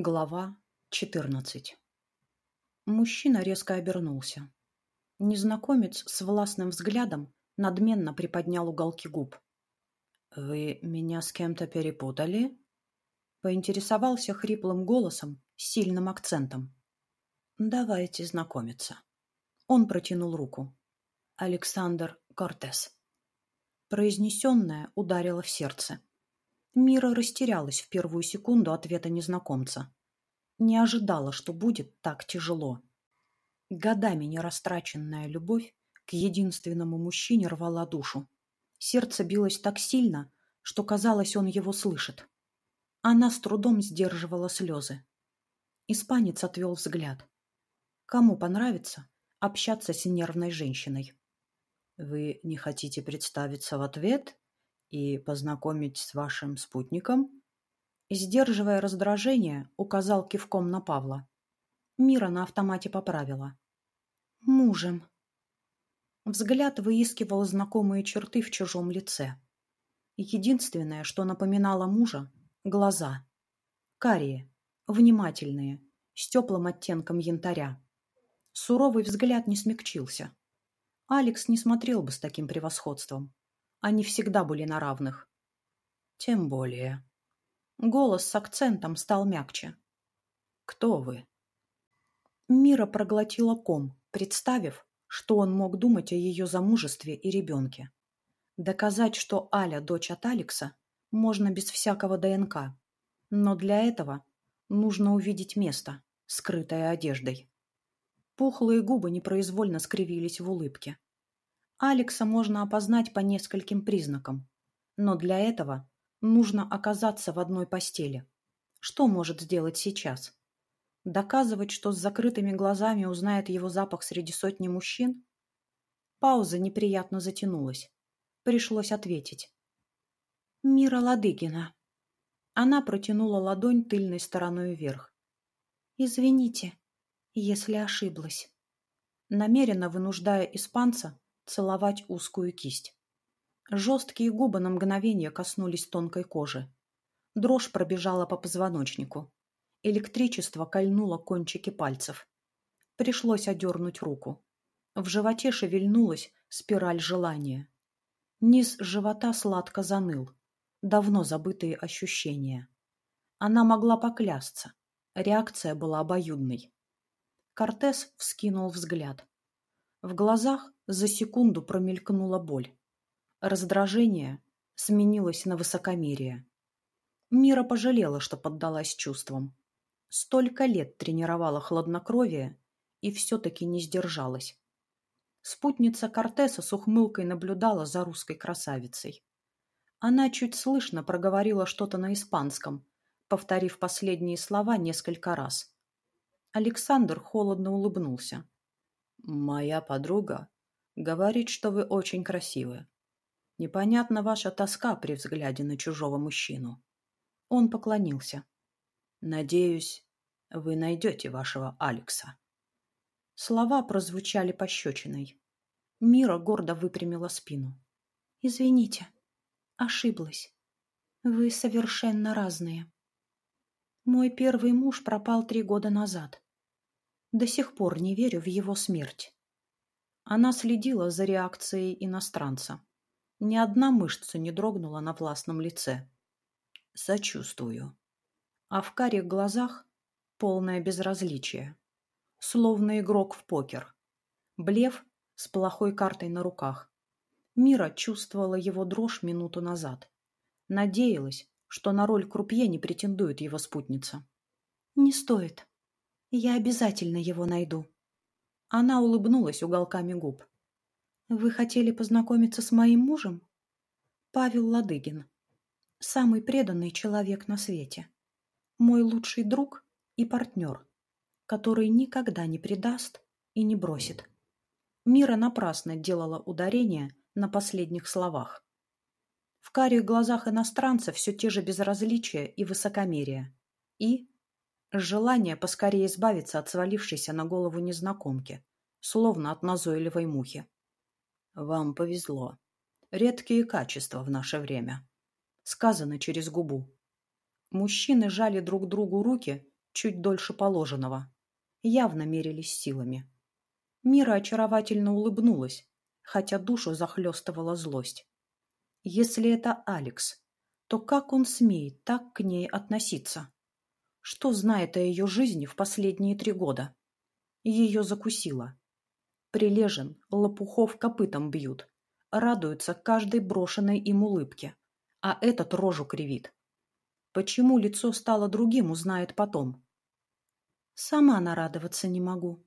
Глава 14 Мужчина резко обернулся. Незнакомец с властным взглядом надменно приподнял уголки губ. «Вы меня с кем-то перепутали?» Поинтересовался хриплым голосом с сильным акцентом. «Давайте знакомиться». Он протянул руку. Александр Кортес. Произнесенное ударило в сердце. Мира растерялась в первую секунду ответа незнакомца. Не ожидала, что будет так тяжело. Годами нерастраченная любовь к единственному мужчине рвала душу. Сердце билось так сильно, что казалось, он его слышит. Она с трудом сдерживала слезы. Испанец отвел взгляд. Кому понравится общаться с нервной женщиной? «Вы не хотите представиться в ответ?» И познакомить с вашим спутником?» сдерживая раздражение, указал кивком на Павла. Мира на автомате поправила. «Мужем». Взгляд выискивал знакомые черты в чужом лице. Единственное, что напоминало мужа — глаза. Карие, внимательные, с теплым оттенком янтаря. Суровый взгляд не смягчился. Алекс не смотрел бы с таким превосходством. Они всегда были на равных. Тем более. Голос с акцентом стал мягче. «Кто вы?» Мира проглотила ком, представив, что он мог думать о ее замужестве и ребенке. Доказать, что Аля дочь от Алекса, можно без всякого ДНК. Но для этого нужно увидеть место, скрытое одеждой. Пухлые губы непроизвольно скривились в улыбке. Алекса можно опознать по нескольким признакам, но для этого нужно оказаться в одной постели. Что может сделать сейчас? Доказывать, что с закрытыми глазами узнает его запах среди сотни мужчин? Пауза неприятно затянулась. Пришлось ответить. «Мира Ладыгина». Она протянула ладонь тыльной стороной вверх. «Извините, если ошиблась». Намеренно вынуждая испанца целовать узкую кисть. Жесткие губы на мгновение коснулись тонкой кожи. Дрожь пробежала по позвоночнику. Электричество кольнуло кончики пальцев. Пришлось одернуть руку. В животе шевельнулась спираль желания. Низ живота сладко заныл. Давно забытые ощущения. Она могла поклясться. Реакция была обоюдной. Кортес вскинул взгляд. В глазах за секунду промелькнула боль. Раздражение сменилось на высокомерие. Мира пожалела, что поддалась чувствам. Столько лет тренировала хладнокровие и все-таки не сдержалась. Спутница Кортеса с ухмылкой наблюдала за русской красавицей. Она чуть слышно проговорила что-то на испанском, повторив последние слова несколько раз. Александр холодно улыбнулся. Моя подруга говорит, что вы очень красивы. Непонятна ваша тоска при взгляде на чужого мужчину. Он поклонился. Надеюсь, вы найдете вашего Алекса. Слова прозвучали пощечиной. Мира гордо выпрямила спину. Извините, ошиблась. Вы совершенно разные. Мой первый муж пропал три года назад. До сих пор не верю в его смерть. Она следила за реакцией иностранца. Ни одна мышца не дрогнула на властном лице. Сочувствую. А в карих глазах полное безразличие. Словно игрок в покер. Блев с плохой картой на руках. Мира чувствовала его дрожь минуту назад. Надеялась, что на роль крупье не претендует его спутница. «Не стоит», я обязательно его найду. Она улыбнулась уголками губ. Вы хотели познакомиться с моим мужем? Павел Ладыгин. Самый преданный человек на свете. Мой лучший друг и партнер, который никогда не предаст и не бросит. Мира напрасно делала ударение на последних словах. В карих глазах иностранца все те же безразличие и высокомерие. И Желание поскорее избавиться от свалившейся на голову незнакомки, словно от назойливой мухи. «Вам повезло. Редкие качества в наше время». Сказано через губу. Мужчины жали друг другу руки, чуть дольше положенного. Явно мерились силами. Мира очаровательно улыбнулась, хотя душу захлестывала злость. Если это Алекс, то как он смеет так к ней относиться? Что знает о ее жизни в последние три года? Ее закусило. Прилежен, лопухов копытом бьют. Радуются каждой брошенной им улыбке. А этот рожу кривит. Почему лицо стало другим, узнает потом. Сама нарадоваться не могу.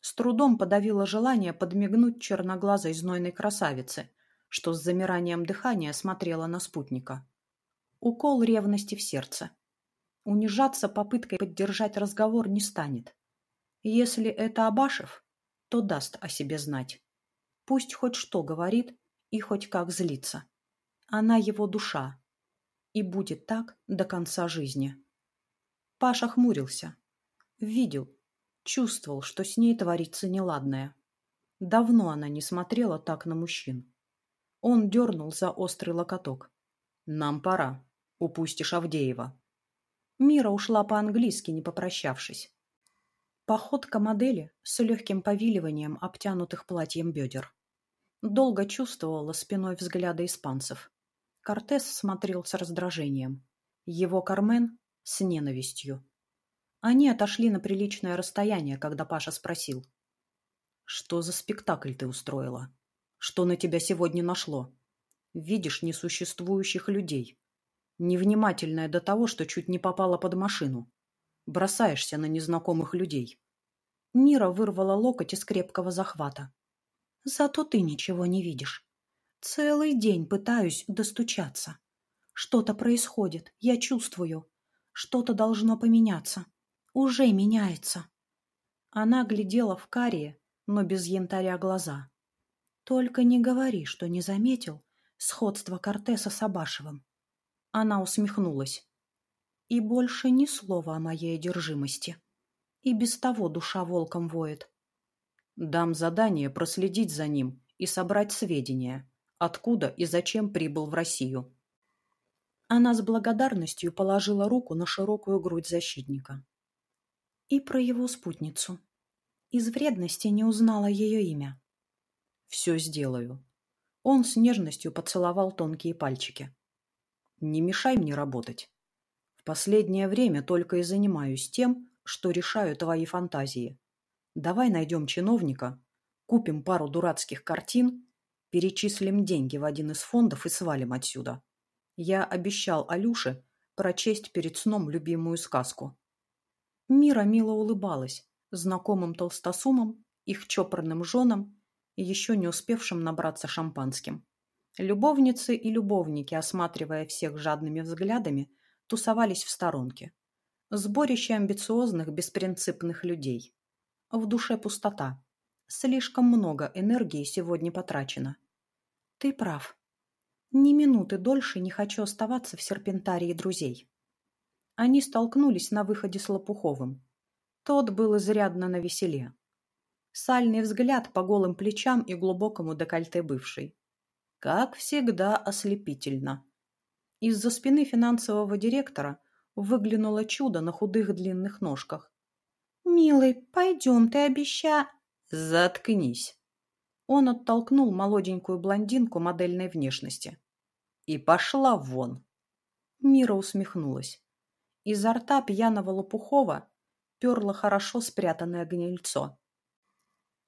С трудом подавила желание подмигнуть черноглазой знойной красавице, что с замиранием дыхания смотрела на спутника. Укол ревности в сердце. Унижаться попыткой поддержать разговор не станет. Если это Абашев, то даст о себе знать. Пусть хоть что говорит и хоть как злится. Она его душа. И будет так до конца жизни. Паша хмурился. Видел, чувствовал, что с ней творится неладное. Давно она не смотрела так на мужчин. Он дернул за острый локоток. «Нам пора. Упустишь Авдеева». Мира ушла по-английски, не попрощавшись. Походка модели с легким повиливанием обтянутых платьем бедер. Долго чувствовала спиной взгляда испанцев. Кортес смотрел с раздражением. Его Кармен — с ненавистью. Они отошли на приличное расстояние, когда Паша спросил. «Что за спектакль ты устроила? Что на тебя сегодня нашло? Видишь несуществующих людей. Невнимательная до того, что чуть не попала под машину. Бросаешься на незнакомых людей. Мира вырвала локоть из крепкого захвата. Зато ты ничего не видишь. Целый день пытаюсь достучаться. Что-то происходит, я чувствую. Что-то должно поменяться. Уже меняется. Она глядела в карие, но без янтаря глаза. Только не говори, что не заметил сходство Кортеса с Абашевым. Она усмехнулась. И больше ни слова о моей одержимости. И без того душа волком воет. Дам задание проследить за ним и собрать сведения, откуда и зачем прибыл в Россию. Она с благодарностью положила руку на широкую грудь защитника. И про его спутницу. Из вредности не узнала ее имя. «Все сделаю». Он с нежностью поцеловал тонкие пальчики. «Не мешай мне работать последнее время только и занимаюсь тем, что решаю твои фантазии. Давай найдем чиновника, купим пару дурацких картин, перечислим деньги в один из фондов и свалим отсюда. Я обещал Алюше прочесть перед сном любимую сказку. Мира мило улыбалась знакомым толстосумам, их чопорным женам и еще не успевшим набраться шампанским. Любовницы и любовники, осматривая всех жадными взглядами, тусовались в сторонке. Сборище амбициозных, беспринципных людей. В душе пустота. Слишком много энергии сегодня потрачено. Ты прав. Ни минуты дольше не хочу оставаться в серпентарии друзей. Они столкнулись на выходе с Лопуховым. Тот был изрядно навеселе. Сальный взгляд по голым плечам и глубокому декольте бывшей. Как всегда ослепительно. Из-за спины финансового директора выглянуло чудо на худых длинных ножках. «Милый, пойдем, ты обеща...» «Заткнись!» Он оттолкнул молоденькую блондинку модельной внешности. «И пошла вон!» Мира усмехнулась. Изо рта пьяного Лопухова перло хорошо спрятанное гнильцо.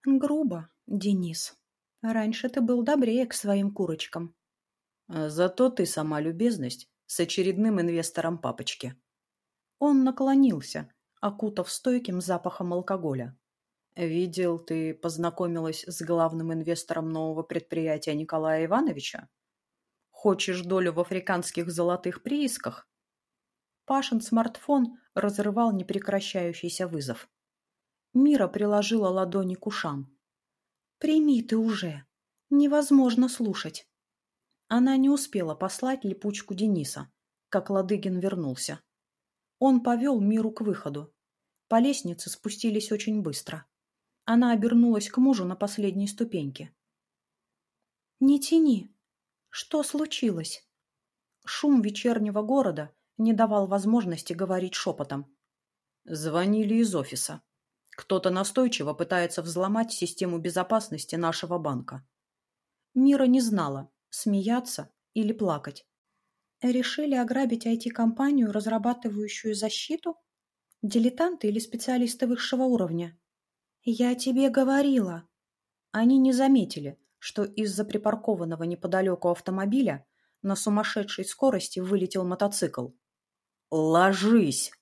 «Грубо, Денис. Раньше ты был добрее к своим курочкам». А зато ты сама любезность с очередным инвестором папочки. Он наклонился, окутав стойким запахом алкоголя. Видел, ты познакомилась с главным инвестором нового предприятия Николая Ивановича? Хочешь долю в африканских золотых приисках? Пашин смартфон разрывал непрекращающийся вызов. Мира приложила ладони к ушам. «Прими ты уже. Невозможно слушать. Она не успела послать липучку Дениса, как Ладыгин вернулся. Он повел Миру к выходу. По лестнице спустились очень быстро. Она обернулась к мужу на последней ступеньке. «Не тяни. Что случилось?» Шум вечернего города не давал возможности говорить шепотом. Звонили из офиса. Кто-то настойчиво пытается взломать систему безопасности нашего банка. Мира не знала, смеяться или плакать. Решили ограбить IT-компанию, разрабатывающую защиту? Дилетанты или специалисты высшего уровня? Я тебе говорила. Они не заметили, что из-за припаркованного неподалеку автомобиля на сумасшедшей скорости вылетел мотоцикл. «Ложись!»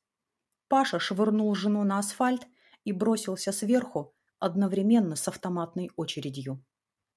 Паша швырнул жену на асфальт и бросился сверху одновременно с автоматной очередью.